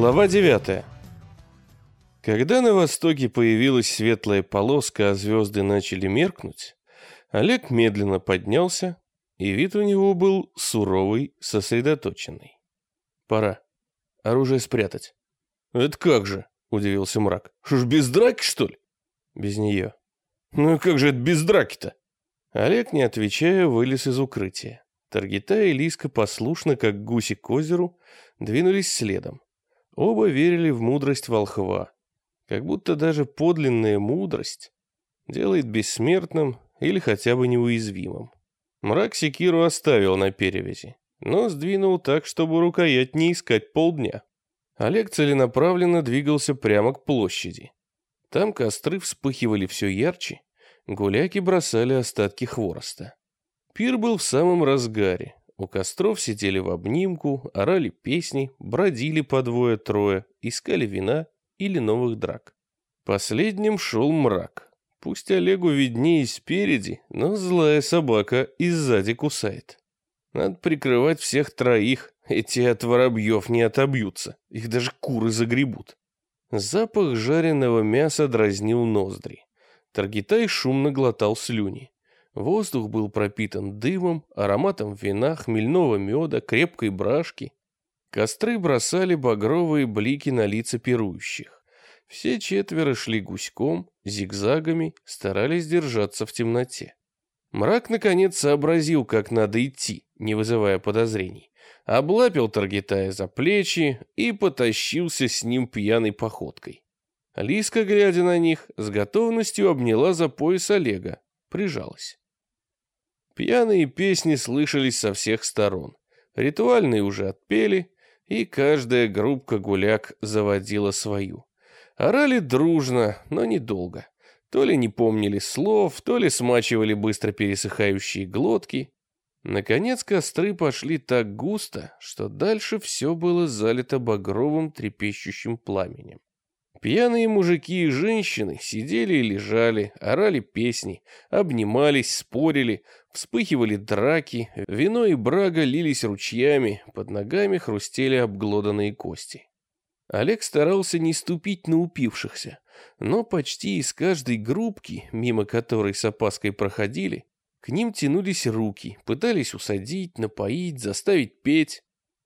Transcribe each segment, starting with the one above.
Глава 9. Когда на востоке появилась светлая полоска, а звезды начали меркнуть, Олег медленно поднялся, и вид у него был суровый, сосредоточенный. Пора. Оружие спрятать. Это как же? Удивился мрак. Что ж, без драки, что ли? Без нее. Ну и как же это без драки-то? Олег, не отвечая, вылез из укрытия. Таргита и Лиска послушно, как гуси к озеру, двинулись следом. Оба верили в мудрость волхва. Как будто даже подлинная мудрость делает бессмертным или хотя бы неуязвимым. Мрак секиру оставил на перевязи, но сдвинул так, чтобы рукоять не искать полдня. Олег целенаправленно двигался прямо к площади. Там костры вспыхивали все ярче, гуляки бросали остатки хвороста. Пир был в самом разгаре. У костров сидели в обнимку, орали песни, бродили по двое-трое, искали вина или новых драк. Последним шел мрак. Пусть Олегу виднее спереди, но злая собака и сзади кусает. Надо прикрывать всех троих, эти от воробьев не отобьются, их даже куры загребут. Запах жареного мяса дразнил ноздри. Таргитай шумно глотал слюни. Воздух был пропитан дымом, ароматом вина, хмельного меда, крепкой брашки. Костры бросали багровые блики на лица пирующих. Все четверо шли гуськом, зигзагами, старались держаться в темноте. Мрак, наконец, сообразил, как надо идти, не вызывая подозрений. Облапил Таргитая за плечи и потащился с ним пьяной походкой. Лиска, глядя на них, с готовностью обняла за пояс Олега, прижалась. Пьяные песни слышались со всех сторон. Ритуальные уже отпели, и каждая группка гуляк заводила свою. Орали дружно, но недолго. То ли не помнили слов, то ли смачивали быстро пересыхающие глотки. Наконец костры пошли так густо, что дальше все было залито багровым трепещущим пламенем. Пьяные мужики и женщины сидели и лежали, орали песни, обнимались, спорили, вспыхивали драки, вино и брага лились ручьями, под ногами хрустели обглоданные кости. Олег старался не ступить на упившихся, но почти из каждой группки, мимо которой с опаской проходили, к ним тянулись руки, пытались усадить, напоить, заставить петь.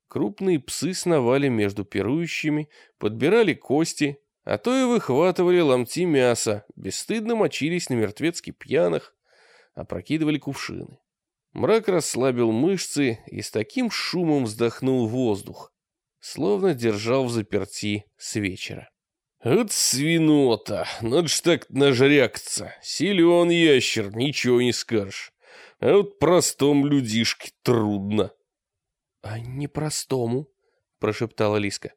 Крупные псы сновали между пирующими, подбирали кости, а то и выхватывали ломти мяса, бесстыдно мочились на мертвецки пьяных, опрокидывали кувшины. Мрак расслабил мышцы и с таким шумом вздохнул воздух, словно держал в заперти с вечера. «Вот свинота! Надо ж так нажрякаться! Силен ящер, ничего не скажешь. А вот простому людишке трудно». «А не простому», — прошептала Лиска.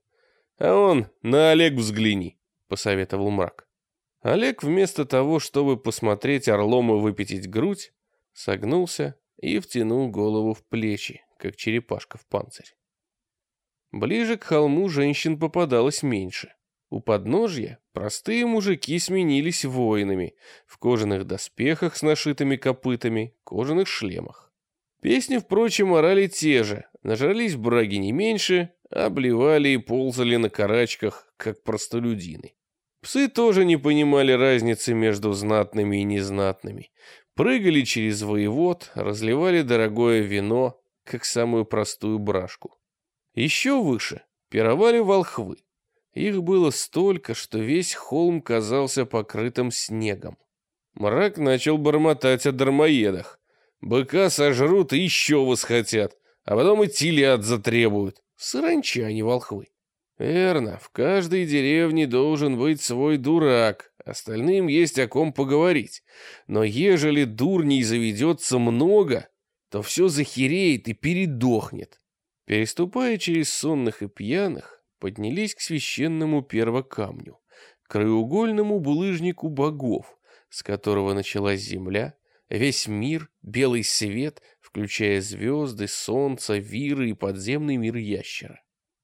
А он на Олег взгляни, посоветовал мрак. Олег вместо того, чтобы посмотреть орлом и выпятить грудь, согнулся и втянул голову в плечи, как черепашка в панцирь. Ближе к холму женщин попадалось меньше. У подножья простые мужики сменились воинами в кожаных доспехах с нашитыми копытами, кожаных шлемах. Песни, впрочем, орали те же, нажрались браги не меньше, обливали и ползали на карачках, как простолюдины. Псы тоже не понимали разницы между знатными и незнатными. Прыгали через воевод, разливали дорогое вино, как самую простую брашку. Еще выше пировали волхвы. Их было столько, что весь холм казался покрытым снегом. Мрак начал бормотать о дармоедах. Быка сожрут и еще восхотят, а потом и телят затребуют. Саранча, а не волхвы. Верно, в каждой деревне должен быть свой дурак, остальным есть о ком поговорить. Но ежели дурней заведется много, то все захереет и передохнет. Переступая через сонных и пьяных, поднялись к священному первокамню, краеугольному булыжнику богов, с которого началась земля, весь мир, белый свет, включая звезды, солнце, виры и подземный мир ящера.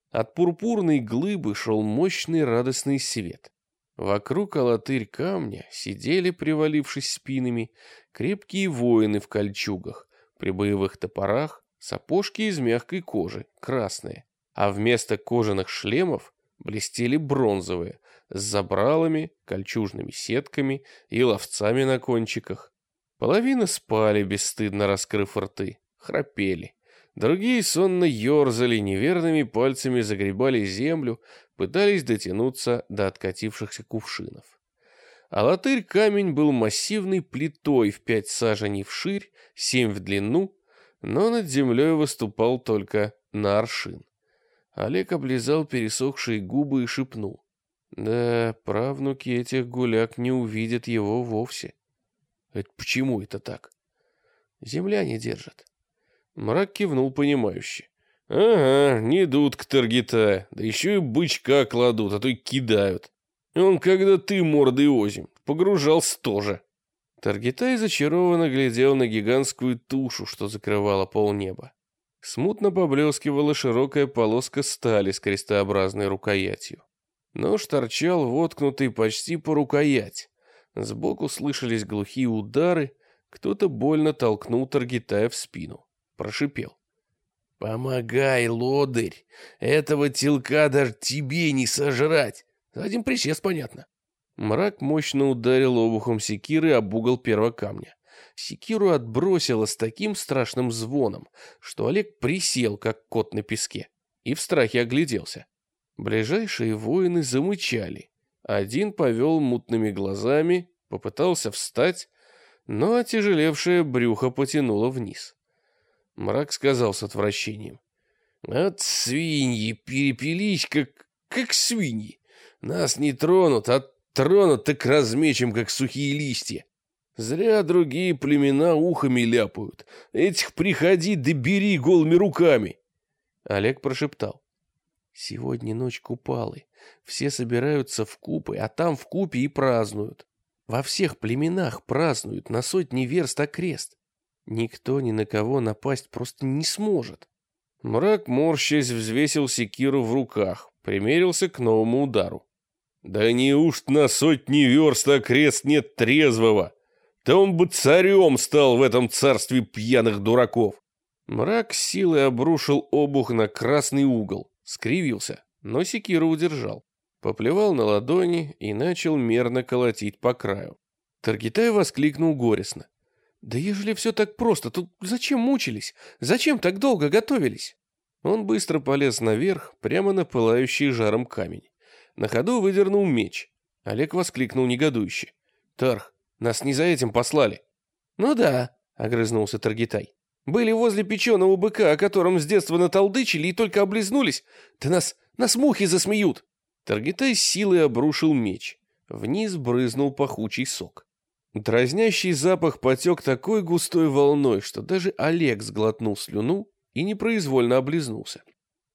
От пурпурной глыбы шел мощный радостный свет. Вокруг алатырь камня сидели, привалившись спинами, крепкие воины в кольчугах, при боевых топорах, сапожки из мягкой кожи, красные, а вместо кожаных шлемов блестели бронзовые, с забралами, кольчужными сетками и ловцами на кончиках. Половина спали, бесстыдно раскрыв рты, храпели. Другие сонно ерзали, неверными пальцами загребали землю, пытались дотянуться до откатившихся кувшинов. А латырь камень был массивной плитой в пять саженей вширь, семь в длину, но над землей выступал только на аршин. Олег облизал пересохшие губы и шепнул. Да, правнуки этих гуляк не увидят его вовсе. Это почему это так? Земля не держит. Мрак кивнул понимающе. Ага, не идут к Таргита, да еще и бычка кладут, а то и кидают. Он, когда ты мордой озим, погружался тоже. Таргитай зачарованно глядел на гигантскую тушу, что закрывала полнеба. Смутно поблескивала широкая полоска стали с крестообразной рукоятью. Нож торчал воткнутый почти по рукоять. Сбоку слышались глухие удары, кто-то больно толкнул Таргитая в спину. Прошипел. «Помогай, лодырь! Этого телка даже тебе не сожрать! Один присест, понятно!» Мрак мощно ударил обухом секиры об угол первого камня. Секиру отбросило с таким страшным звоном, что Олег присел, как кот на песке, и в страхе огляделся. Ближайшие воины замычали. Один повел мутными глазами, попытался встать, но отяжелевшее брюхо потянуло вниз. Мрак сказал с отвращением. «От свиньи перепились, как, как свиньи. Нас не тронут, а тронут так размечем, как сухие листья. Зря другие племена ухами ляпают. Этих приходи да бери голыми руками. Олег прошептал. Сегодня ночь Купалы. Все собираются в купы, а там в купе и празднуют. Во всех племенах празднуют на сотни верст окрест. Никто ни на кого напасть просто не сможет. Мрак, морщась, взвесил секиру в руках, примерился к новому удару. «Да неужто на сотни верст окрест нет трезвого? Да он бы царем стал в этом царстве пьяных дураков!» Мрак силой обрушил обух на красный угол. Скривился, но секиру удержал. Поплевал на ладони и начал мерно колотить по краю. Таргитай воскликнул горестно. «Да ежели все так просто, то зачем мучились? Зачем так долго готовились?» Он быстро полез наверх, прямо на пылающий жаром камень. На ходу выдернул меч. Олег воскликнул негодующе. «Тарх, нас не за этим послали». «Ну да», — огрызнулся Таргитай. Были возле печеного быка, о котором с детства наталдычили и только облизнулись. Да нас, нас мухи засмеют!» Таргитай силой обрушил меч. Вниз брызнул пахучий сок. Дразнящий запах потек такой густой волной, что даже Олег сглотнул слюну и непроизвольно облизнулся.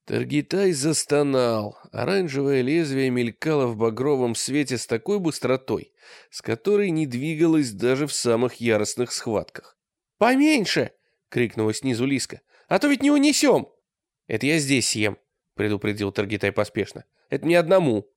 Таргитай застонал. Оранжевое лезвие мелькало в багровом свете с такой быстротой, с которой не двигалось даже в самых яростных схватках. «Поменьше!» — крикнула снизу Лиска. «А то ведь не унесем!» «Это я здесь съем», — предупредил Таргитай поспешно. «Это мне одному».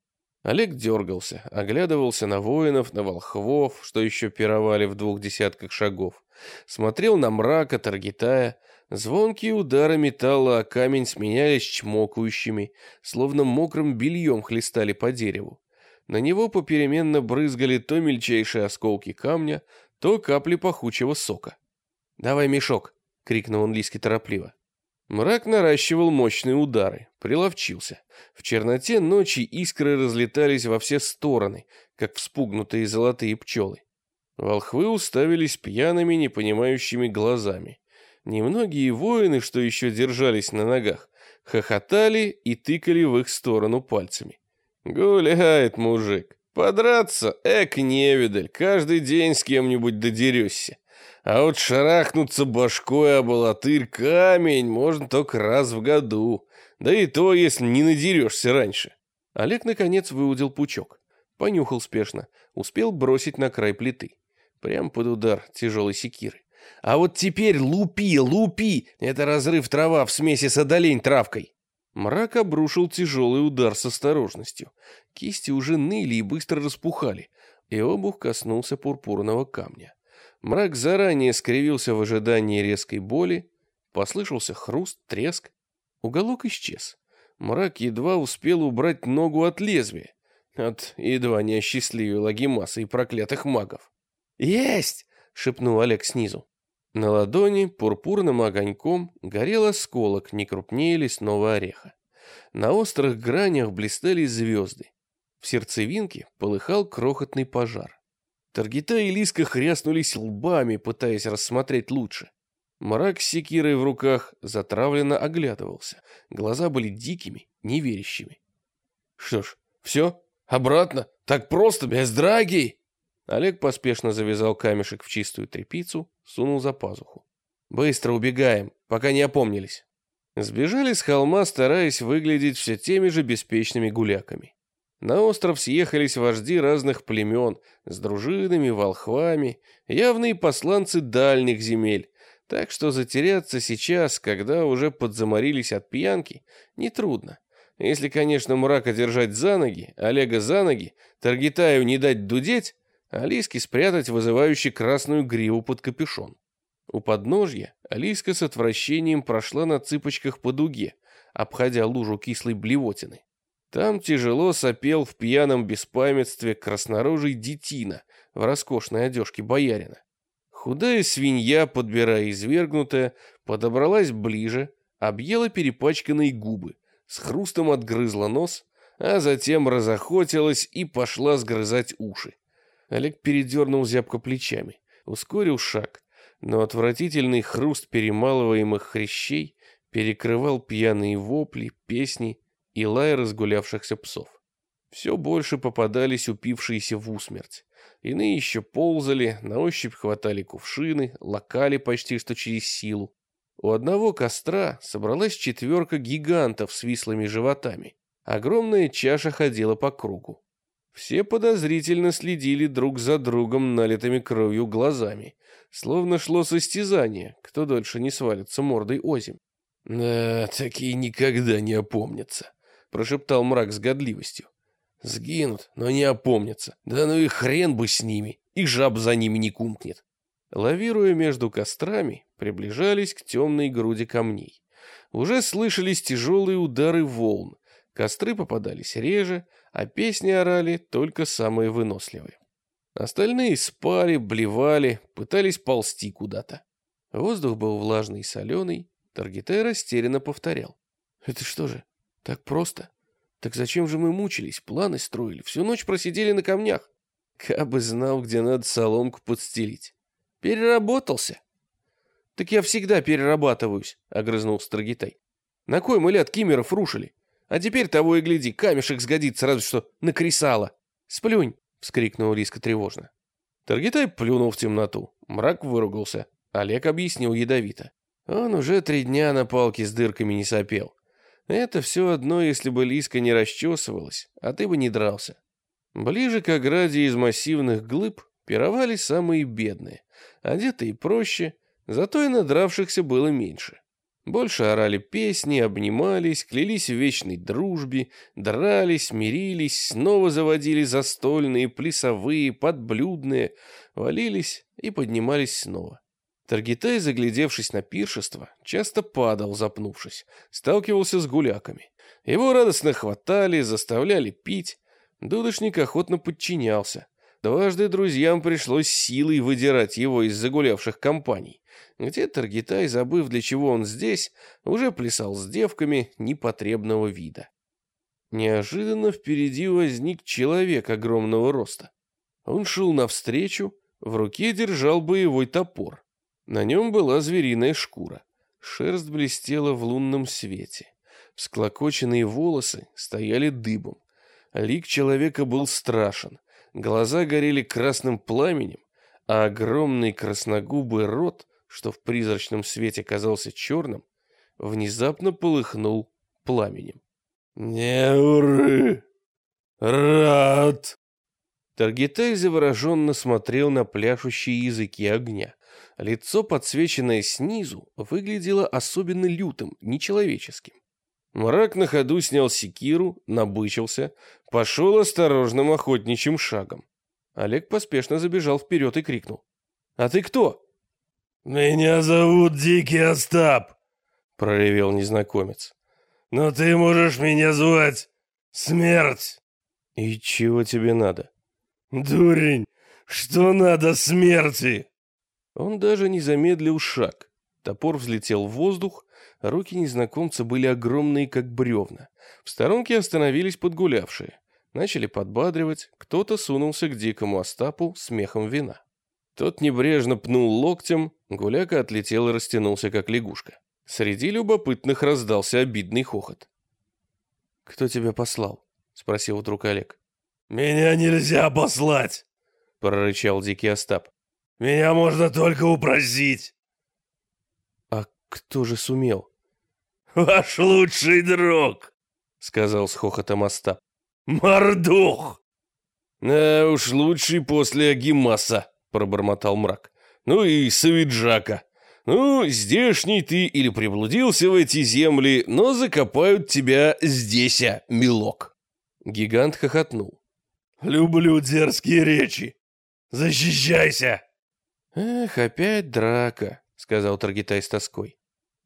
Олег дергался, оглядывался на воинов, на волхвов, что еще пировали в двух десятках шагов. Смотрел на мрака Таргитая. Звонкие удары металла о камень сменялись чмокающими, словно мокрым бельем хлестали по дереву. На него попеременно брызгали то мельчайшие осколки камня, то капли пахучего сока. «Давай мешок», крикнул он Лиске торопливо. Мрак наращивал мощные удары, приловчился. В черноте ночи искры разлетались во все стороны, как вспугнутые золотые пчелы. Волхвы уставились пьяными, непонимающими глазами. Немногие воины, что еще держались на ногах, хохотали и тыкали в их сторону пальцами. «Гуляет мужик. Подраться? Эк, невидаль, каждый день с кем-нибудь додерешься. А вот шарахнуться башкой об латырь камень можно только раз в году. Да и то, если не надерешься раньше. Олег, наконец, выудил пучок. Понюхал спешно. Успел бросить на край плиты. Прям под удар тяжелой секиры. А вот теперь лупи, лупи! Это разрыв трава в смеси с одолень травкой. Мрак обрушил тяжелый удар с осторожностью. Кисти уже ныли и быстро распухали, и обух коснулся пурпурного камня. Мрак заранее скривился в ожидании резкой боли. Послышался хруст, треск. Уголок исчез. Мрак едва успел убрать ногу от лезвия. От едва не осчастливил Агимаса и проклятых магов. «Есть!» — шепнул Олег снизу. На ладони пурпурным огоньком горел осколок не крупнее лесного ореха. На острых гранях блистали звезды. В сердцевинке полыхал крохотный пожар. Таргита и Лиска хряснулись лбами, пытаясь рассмотреть лучше. Мрак с секирой в руках затравленно оглядывался. Глаза были дикими, неверящими. «Что ж, все? Обратно? Так просто, без драги?» Олег поспешно завязал камешек в чистую тряпицу, сунул за пазуху. «Быстро убегаем, пока не опомнились». Сбежали с холма, стараясь выглядеть все теми же беспечными гуляками. На остров съехались вожди разных племен, с дружинами, волхвами, явные посланцы дальних земель, так что затеряться сейчас, когда уже подзаморились от пьянки, нетрудно. Если, конечно, мрака держать за ноги, Олега за ноги, Таргитаю не дать дудеть, Алиске спрятать вызывающий красную гриву под капюшон. У подножья Алиска с отвращением прошла на цыпочках по дуге, обходя лужу кислой блевотины. Там тяжело сопел в пьяном беспамятстве краснорожий детина в роскошной одежке боярина. Худая свинья, подбирая извергнутая, подобралась ближе, объела перепачканные губы, с хрустом отгрызла нос, а затем разохотилась и пошла сгрызать уши. Олег передернул зябко плечами, ускорил шаг, но отвратительный хруст перемалываемых хрящей перекрывал пьяные вопли, песни и лай разгулявшихся псов. Все больше попадались упившиеся в усмерть. Иные еще ползали, на ощупь хватали кувшины, локали почти что через силу. У одного костра собралась четверка гигантов с вислыми животами. Огромная чаша ходила по кругу. Все подозрительно следили друг за другом налитыми кровью глазами, словно шло состязание, кто дольше не свалится мордой озим. «Да, такие никогда не опомнятся», прошептал мрак с годливостью. Сгинут, но не опомнятся. Да ну и хрен бы с ними, и жаб за ними не кумкнет. Лавируя между кострами, приближались к темной груди камней. Уже слышались тяжелые удары волн. Костры попадались реже, а песни орали только самые выносливые. Остальные спали, блевали, пытались ползти куда-то. Воздух был влажный и соленый. Таргитай растерянно повторял. «Это что же, так просто? Так зачем же мы мучились, планы строили, всю ночь просидели на камнях? Кабы знал, где надо соломку подстелить. Переработался. Так я всегда перерабатываюсь, огрызнул Строгитай. На кой мы ляд кимеров рушили? А теперь того и гляди, камешек сгодится, разве что на кресало. Сплюнь, вскрикнул Лиска тревожно. Таргитай плюнул в темноту. Мрак выругался. Олег объяснил ядовито. Он уже три дня на палке с дырками не сопел. Это все одно, если бы Лиска не расчесывалась, а ты бы не дрался. Ближе к ограде из массивных глыб пировали самые бедные, одетые проще, зато и надравшихся было меньше. Больше орали песни, обнимались, клялись в вечной дружбе, дрались, мирились, снова заводили застольные, плясовые, подблюдные, валились и поднимались снова. Таргитай, заглядевшись на пиршество, часто падал, запнувшись, сталкивался с гуляками. Его радостно хватали, заставляли пить. Дудошник охотно подчинялся. Дважды друзьям пришлось силой выдирать его из загулявших компаний, где Таргитай, забыв, для чего он здесь, уже плясал с девками непотребного вида. Неожиданно впереди возник человек огромного роста. Он шел навстречу, в руке держал боевой топор. На нем была звериная шкура. Шерсть блестела в лунном свете. Всклокоченные волосы стояли дыбом. Лик человека был страшен. Глаза горели красным пламенем, а огромный красногубый рот, что в призрачном свете казался черным, внезапно полыхнул пламенем. «Не уры! Рад!» Таргитай завороженно смотрел на пляшущие языки огня. Лицо, подсвеченное снизу, выглядело особенно лютым, нечеловеческим. Мрак на ходу снял секиру, набычился, пошел осторожным охотничьим шагом. Олег поспешно забежал вперед и крикнул. «А ты кто?» «Меня зовут Дикий Остап», — проревел незнакомец. но ты можешь меня звать Смерть!» «И чего тебе надо?» «Дурень, что надо смерти?» Он даже не замедлил шаг. Топор взлетел в воздух, руки незнакомца были огромные, как бревна. В сторонке остановились подгулявшие. Начали подбадривать, кто-то сунулся к дикому Остапу с мехом вина. Тот небрежно пнул локтем, гуляка отлетел и растянулся, как лягушка. Среди любопытных раздался обидный хохот. «Кто тебя послал?» — спросил вдруг Олег. «Меня нельзя послать!» — прорычал дикий Остап. «Меня можно только упросить!» «А кто же сумел?» «Ваш лучший друг!» — сказал с хохотом Остап. «Мордух!» «А уж лучший после Агимаса!» — пробормотал мрак. «Ну и Савиджака!» Ну, здешний ты или приблудился в эти земли, но закопают тебя здесь, а, милок. Гигант хохотнул. Люблю дерзкие речи. Защищайся. Эх, опять драка, сказал Таргитай с тоской.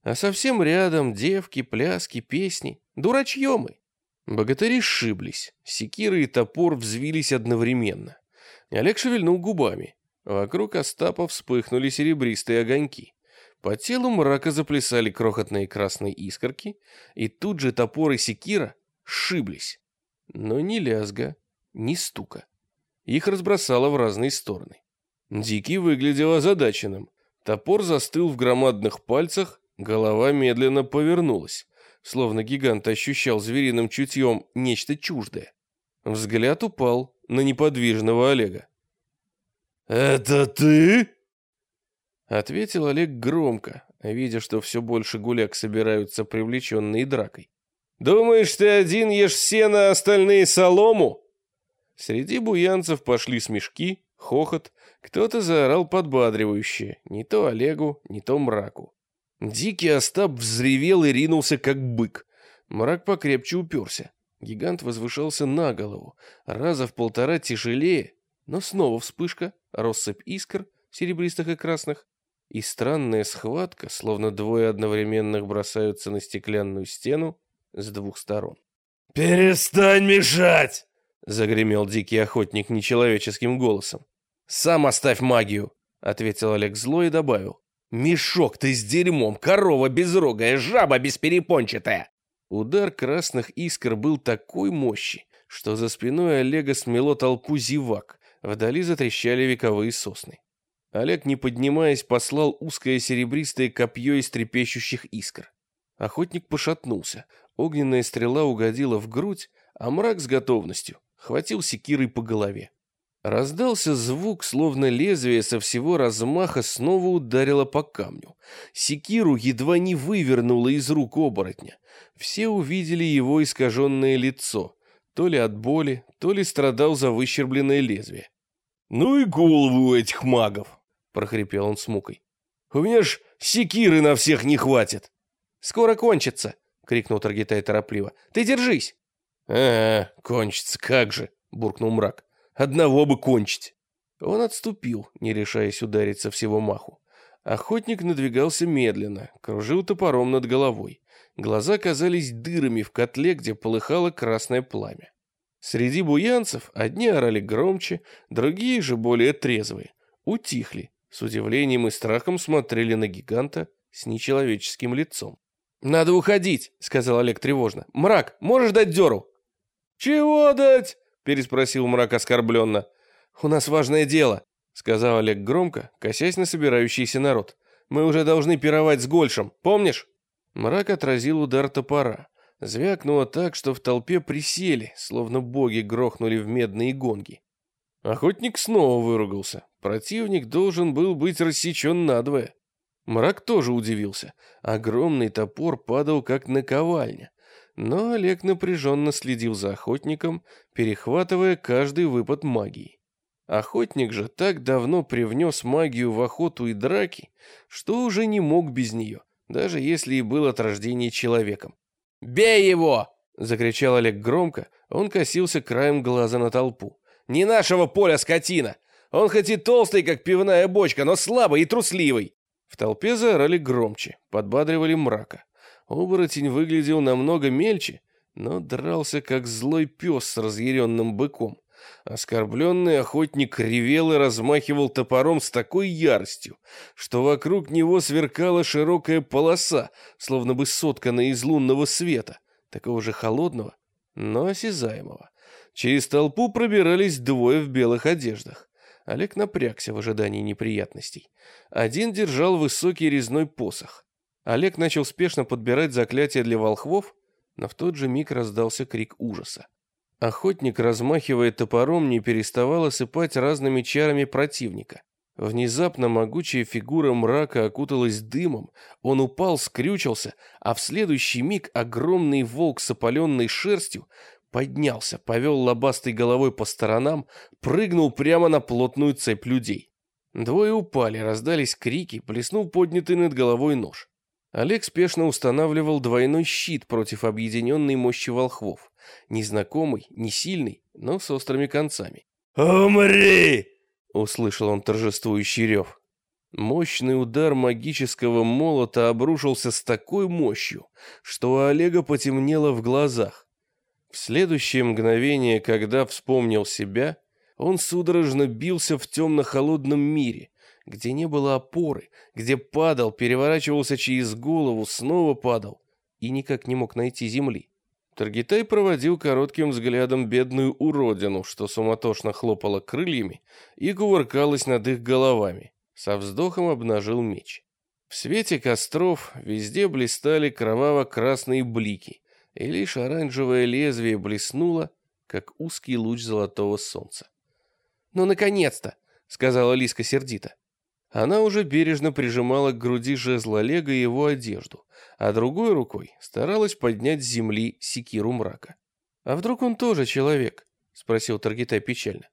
А совсем рядом девки, пляски, песни. Дурачье мы. Богатыри сшиблись. Секиры и топор взвились одновременно. Олег шевельнул губами. Вокруг Остапа вспыхнули серебристые огоньки. По телу мрака заплясали крохотные красные искорки, и тут же топоры секира сшиблись. Но ни лязга, ни стука. Их разбросало в разные стороны. Дикий выглядел озадаченным. Топор застыл в громадных пальцах, голова медленно повернулась, словно гигант ощущал звериным чутьем нечто чуждое. Взгляд упал на неподвижного Олега. «Это ты?» Ответил Олег громко, видя, что все больше гуляк собираются привлеченные дракой. «Думаешь, ты один ешь сено, а остальные солому?» Среди буянцев пошли смешки, хохот, кто-то заорал подбадривающе, не то Олегу, не то мраку. Дикий Остап взревел и ринулся, как бык. Мрак покрепче уперся. Гигант возвышался на голову, раза в полтора тяжелее, но снова вспышка, россыпь искр, серебристых и красных, и странная схватка, словно двое одновременных бросаются на стеклянную стену с двух сторон. «Перестань мешать!» — загремел дикий охотник нечеловеческим голосом. «Сам оставь магию!» — ответил Олег зло и добавил. «Мешок ты с дерьмом, корова безрогая, жаба бесперепончатая!» Удар красных искр был такой мощи, что за спиной Олега смело толпу зевак, вдали затрещали вековые сосны. Олег, не поднимаясь, послал узкое серебристое копье из трепещущих искр. Охотник пошатнулся. Огненная стрела угодила в грудь, а мрак с готовностью хватил секирой по голове. Раздался звук, словно лезвие со всего размаха снова ударило по камню. Секиру едва не вывернуло из рук оборотня. Все увидели его искаженное лицо. То ли от боли, то ли страдал за выщербленное лезвие. «Ну и голову у этих магов!» прохрипел он с мукой. «У меня ж секиры на всех не хватит!» «Скоро кончится!» — крикнул Таргитай торопливо. «Ты держись!» «А, кончится, как же!» — буркнул мрак. «Одного бы кончить!» Он отступил, не решаясь ударить со всего маху. Охотник надвигался медленно, кружил топором над головой. Глаза казались дырами в котле, где полыхало красное пламя. Среди буянцев одни орали громче, другие же более трезвые. Утихли, с удивлением и страхом смотрели на гиганта с нечеловеческим лицом. «Надо уходить», — сказал Олег тревожно. «Мрак, можешь дать дёру?» «Чего дать?» — переспросил мрак оскорбленно. «У нас важное дело», — сказал Олег громко, косясь на собирающийся народ. «Мы уже должны пировать с Гольшем, помнишь?» Мрак отразил удар топора. Звякнуло так, что в толпе присели, словно боги грохнули в медные гонги. Охотник снова выругался. Противник должен был быть рассечен надвое. Мрак тоже удивился. Огромный топор падал как наковальня. Но Олег напряженно следил за охотником, перехватывая каждый выпад магии. Охотник же так давно привнес магию в охоту и драки, что уже не мог без нее, даже если и был от рождения человеком. «Бей его!» — закричал Олег громко, он косился краем глаза на толпу. Не нашего поля скотина. Он хоть и толстый, как пивная бочка, но слабый и трусливый. В толпе заорали громче, подбадривали мрака. Оборотень выглядел намного мельче, но дрался как злой пес с разъяренным быком. Оскорбленный охотник ревел и размахивал топором с такой яростью, что вокруг него сверкала широкая полоса, словно бы сотканная из лунного света, такого же холодного, но осязаемого. Через толпу пробирались двое в белых одеждах. Олег напрягся в ожидании неприятностей. Один держал высокий резной посох. Олег начал спешно подбирать заклятия для волхвов, но в тот же миг раздался крик ужаса. Охотник, размахивая топором, не переставал осыпать разными чарами противника. Внезапно могучая фигура мрака окуталась дымом, он упал, скрючился, а в следующий миг огромный волк с опаленной шерстью поднялся, повел лобастой головой по сторонам, прыгнул прямо на плотную цепь людей. Двое упали, раздались крики, плеснул поднятый над головой нож. Олег спешно устанавливал двойной щит против объединенной мощи волхвов. Незнакомый, не сильный, но с острыми концами. «Умри!» — услышал он торжествующий рев. Мощный удар магического молота обрушился с такой мощью, что у Олега потемнело в глазах. В следующее мгновение, когда вспомнил себя, он судорожно бился в темно-холодном мире, где не было опоры, где падал, переворачивался через голову, снова падал и никак не мог найти земли. Таргитай проводил коротким взглядом бедную уродину, что суматошно хлопала крыльями и кувыркалась над их головами. Со вздохом обнажил меч. В свете костров везде блистали кроваво-красные блики, и лишь оранжевое лезвие блеснуло, как узкий луч золотого солнца. «Ну, наконец-то!» — сказала Лиска сердито. Она уже бережно прижимала к груди жезл Олега и его одежду, а другой рукой старалась поднять с земли секиру мрака. «А вдруг он тоже человек?» — спросил Таргитай печально.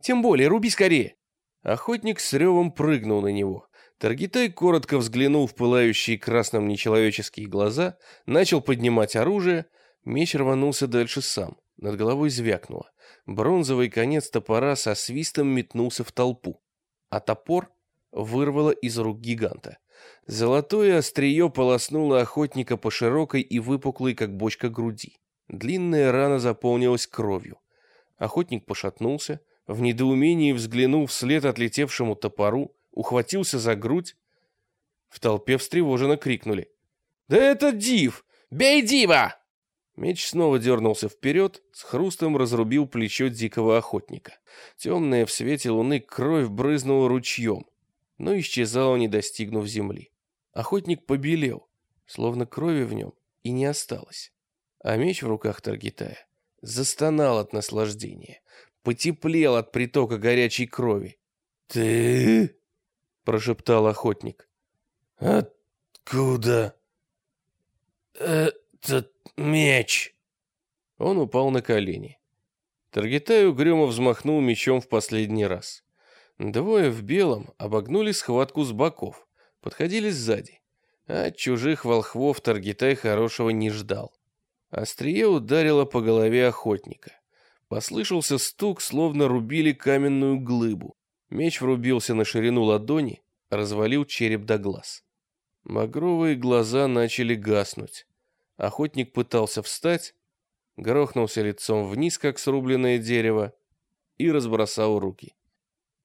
«Тем более, руби скорее!» Охотник с ревом прыгнул на него. Таргитай коротко взглянул в пылающие красным нечеловеческие глаза, начал поднимать оружие, меч рванулся дальше сам, над головой звякнуло. Бронзовый конец топора со свистом метнулся в толпу, а топор вырвало из рук гиганта. Золотое острие полоснуло охотника по широкой и выпуклой, как бочка груди. Длинная рана заполнилась кровью. Охотник пошатнулся, в недоумении взглянул вслед отлетевшему топору, ухватился за грудь. В толпе встревоженно крикнули. «Да это Див! Бей Дива!» Меч снова дернулся вперед, с хрустом разрубил плечо дикого охотника. Темная в свете луны кровь брызнула ручьем но исчезала, не достигнув земли. Охотник побелел, словно крови в нем и не осталось. А меч в руках Таргитая застонал от наслаждения, потеплел от притока горячей крови. «Ты?» — прошептал охотник. «Откуда этот меч?» Он упал на колени. Таргитай угрюмо взмахнул мечом в последний раз. Двое в белом обогнули схватку с боков, подходили сзади. А чужих волхвов Таргитай хорошего не ждал. Острие ударило по голове охотника. Послышался стук, словно рубили каменную глыбу. Меч врубился на ширину ладони, развалил череп до глаз. Багровые глаза начали гаснуть. Охотник пытался встать, грохнулся лицом вниз, как срубленное дерево, и разбросал руки.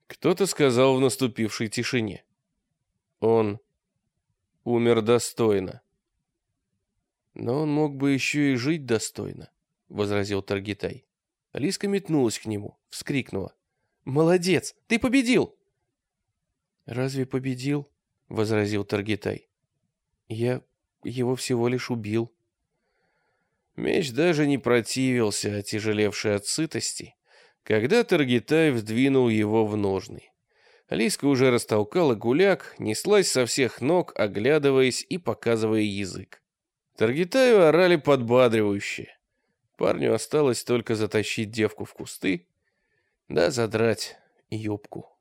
Кто-то сказал в наступившей тишине. Он умер достойно. Но он мог бы еще и жить достойно, возразил Таргитай. Алиска метнулась к нему, вскрикнула. «Молодец! Ты победил!» «Разве победил?» — возразил Таргитай. «Я его всего лишь убил». Меч даже не противился, отяжелевший от сытости, когда Таргитай вдвинул его в ножны. Лиска уже растолкала гуляк, неслась со всех ног, оглядываясь и показывая язык. Таргитаю орали подбадривающе. Парню осталось только затащить девку в кусты, да задрать юбку.